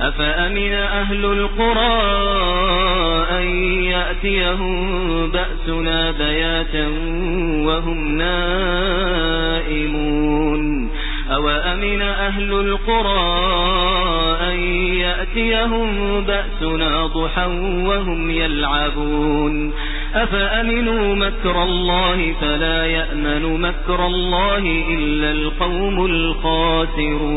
أفأمن أهل القرى أن يأتيهم بأسنا بياتا وهم نائمون أوأمن أهل القرى أن يأتيهم بأسنا ضحا وهم يلعبون أفأمنوا مكر الله فلا يأمن مكر الله إلا القوم الخاسرون